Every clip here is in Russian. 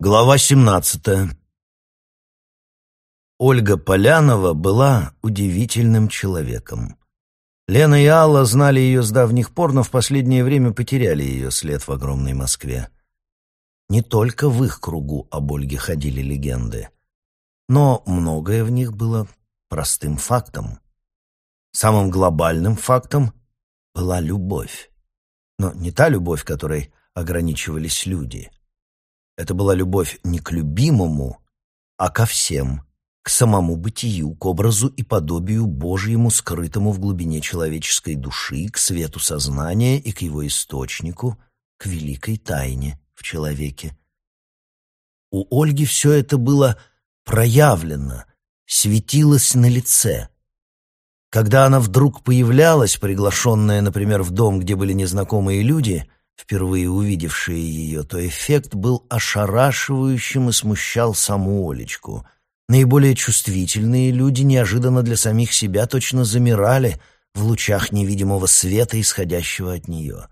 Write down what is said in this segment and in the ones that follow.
Глава 17. Ольга Полянова была удивительным человеком. Лена и Алла знали ее с давних пор, но в последнее время потеряли ее след в огромной Москве. Не только в их кругу об Ольге ходили легенды, но многое в них было простым фактом. Самым глобальным фактом была любовь. Но не та любовь, которой ограничивались люди — это была любовь не к любимому, а ко всем, к самому бытию, к образу и подобию Божьему, скрытому в глубине человеческой души, к свету сознания и к его источнику, к великой тайне в человеке. У Ольги все это было проявлено, светилось на лице. Когда она вдруг появлялась, приглашенная, например, в дом, где были незнакомые люди — впервые увидевшие ее, то эффект был ошарашивающим и смущал саму Олечку. Наиболее чувствительные люди неожиданно для самих себя точно замирали в лучах невидимого света, исходящего от нее.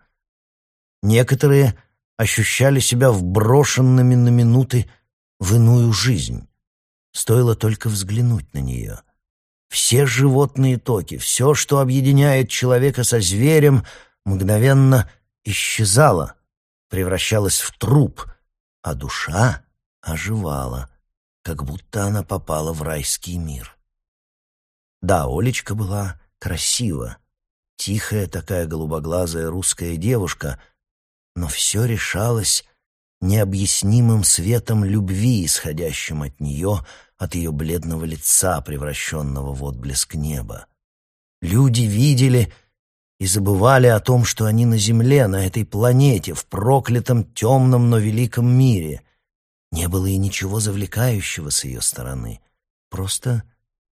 Некоторые ощущали себя вброшенными на минуты в иную жизнь. Стоило только взглянуть на нее. Все животные токи, все, что объединяет человека со зверем, мгновенно исчезала, превращалась в труп, а душа оживала, как будто она попала в райский мир. Да, Олечка была красива, тихая такая голубоглазая русская девушка, но все решалось необъяснимым светом любви, исходящим от нее, от ее бледного лица, превращенного в отблеск неба. Люди видели — и забывали о том, что они на Земле, на этой планете, в проклятом, темном, но великом мире. Не было и ничего завлекающего с ее стороны. Просто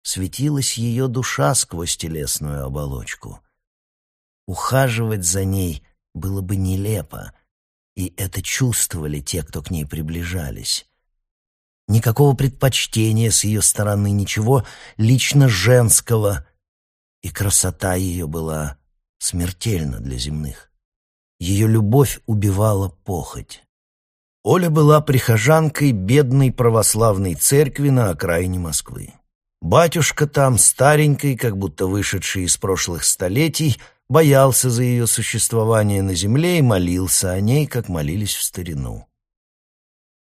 светилась ее душа сквозь телесную оболочку. Ухаживать за ней было бы нелепо, и это чувствовали те, кто к ней приближались. Никакого предпочтения с ее стороны, ничего лично женского, и красота ее была смертельно для земных. Ее любовь убивала похоть. Оля была прихожанкой бедной православной церкви на окраине Москвы. Батюшка там, старенький, как будто вышедший из прошлых столетий, боялся за ее существование на земле и молился о ней, как молились в старину.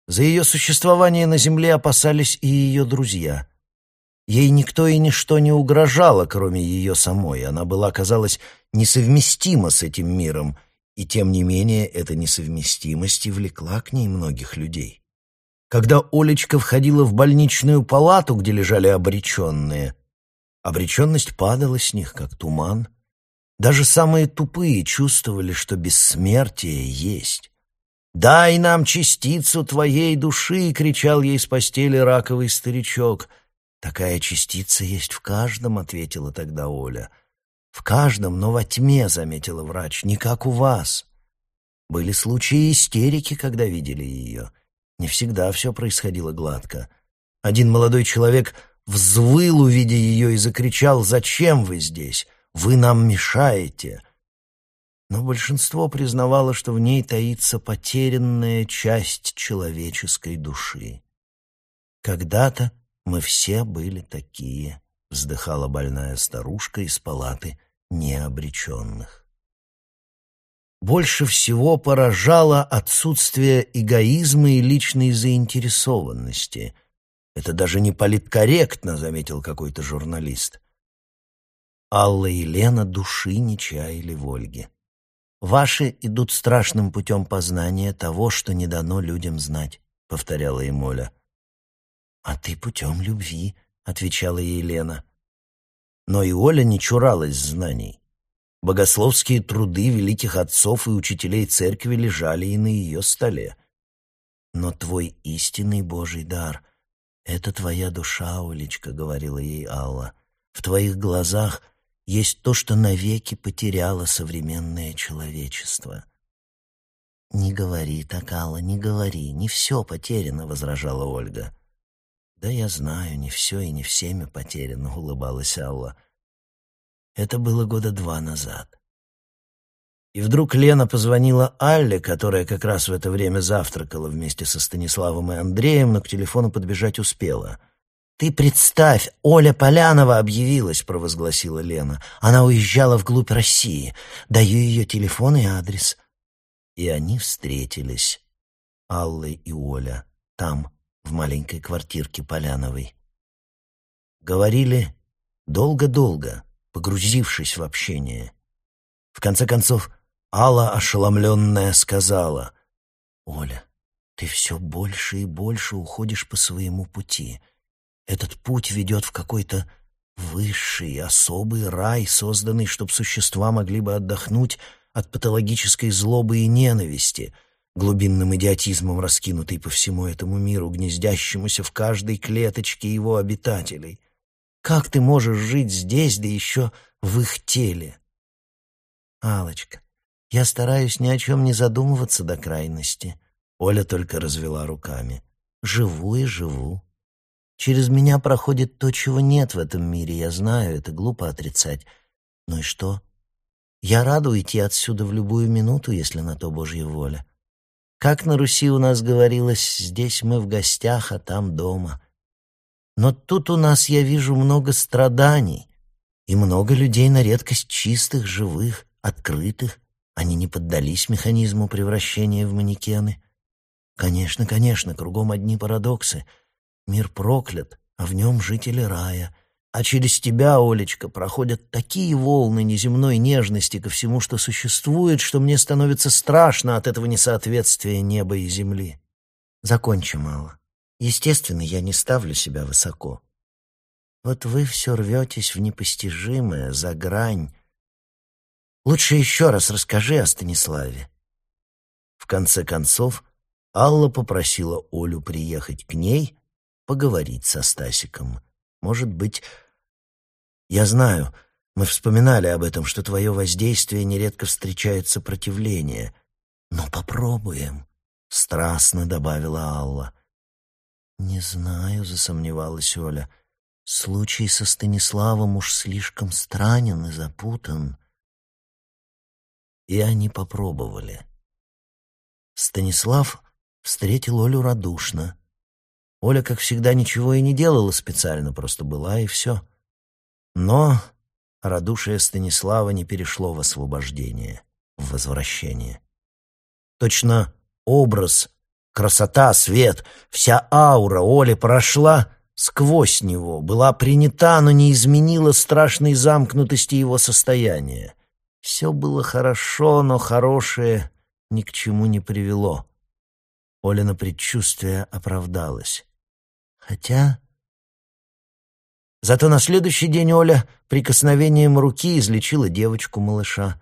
За ее существование на земле опасались и ее друзья. Ей никто и ничто не угрожало, кроме ее самой. Она была, казалось, несовместима с этим миром, и тем не менее эта несовместимость и влекла к ней многих людей. Когда Олечка входила в больничную палату, где лежали обреченные, обреченность падала с них, как туман. Даже самые тупые чувствовали, что бессмертие есть. «Дай нам частицу твоей души!» — кричал ей с постели раковый старичок — «Такая частица есть в каждом», — ответила тогда Оля. «В каждом, но во тьме», — заметила врач, — «не как у вас». Были случаи истерики, когда видели ее. Не всегда все происходило гладко. Один молодой человек взвыл, увидя ее, и закричал «Зачем вы здесь? Вы нам мешаете!» Но большинство признавало, что в ней таится потерянная часть человеческой души. Когда-то мы все были такие, вздыхала больная старушка из палаты необреченных. Больше всего поражало отсутствие эгоизма и личной заинтересованности. Это даже не политкорректно, заметил какой-то журналист. Алла и Лена души не чаяли в Ольге. «Ваши идут страшным путем познания того, что не дано людям знать», — повторяла им Оля. «А ты путем любви», — отвечала ей Лена. Но и Оля не чуралась знаний. Богословские труды великих отцов и учителей церкви лежали и на ее столе. «Но твой истинный Божий дар — это твоя душа, Олечка», — говорила ей Алла. «В твоих глазах есть то, что навеки потеряло современное человечество». «Не говори так, Алла, не говори, не все потеряно», — возражала Ольга. «Да я знаю, не все и не всеми потеряно», — улыбалась Алла. «Это было года два назад. И вдруг Лена позвонила Алле, которая как раз в это время завтракала вместе со Станиславом и Андреем, но к телефону подбежать успела. «Ты представь, Оля Полянова объявилась», — провозгласила Лена. «Она уезжала вглубь России. Даю ее телефон и адрес». И они встретились, Алла и Оля, там, в маленькой квартирке Поляновой. Говорили долго-долго, погрузившись в общение. В конце концов, Алла, ошеломленная, сказала, «Оля, ты все больше и больше уходишь по своему пути. Этот путь ведет в какой-то высший, особый рай, созданный, чтобы существа могли бы отдохнуть от патологической злобы и ненависти, глубинным идиотизмом раскинутой по всему этому миру, гнездящемуся в каждой клеточке его обитателей. Как ты можешь жить здесь, да еще в их теле? алочка я стараюсь ни о чем не задумываться до крайности. Оля только развела руками. Живу и живу. Через меня проходит то, чего нет в этом мире, я знаю, это глупо отрицать. Ну и что? Я рада уйти отсюда в любую минуту, если на то Божья воля. Как на Руси у нас говорилось, здесь мы в гостях, а там дома. Но тут у нас я вижу много страданий и много людей на редкость чистых, живых, открытых. Они не поддались механизму превращения в манекены. Конечно, конечно, кругом одни парадоксы. Мир проклят, а в нем жители рая. А через тебя, Олечка, проходят такие волны неземной нежности ко всему, что существует, что мне становится страшно от этого несоответствия неба и земли. Закончим, мало. Естественно, я не ставлю себя высоко. Вот вы все рветесь в непостижимое, за грань. Лучше еще раз расскажи о Станиславе. В конце концов, Алла попросила Олю приехать к ней, поговорить со Стасиком. Может быть, я знаю, мы вспоминали об этом, что твое воздействие нередко встречает сопротивление. Но попробуем, — страстно добавила Алла. «Не знаю», — засомневалась Оля. «Случай со Станиславом уж слишком странен и запутан». И они попробовали. Станислав встретил Олю радушно. Оля, как всегда, ничего и не делала специально, просто была и все. Но радушие Станислава не перешло в освобождение, в возвращение. Точно образ Красота, свет, вся аура Оли прошла сквозь него, была принята, но не изменила страшной замкнутости его состояния. Все было хорошо, но хорошее ни к чему не привело. Олина предчувствие оправдалось. Хотя... Зато на следующий день Оля прикосновением руки излечила девочку-малыша.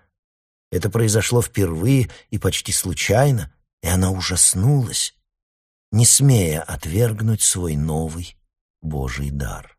Это произошло впервые и почти случайно, и она ужаснулась, не смея отвергнуть свой новый Божий дар.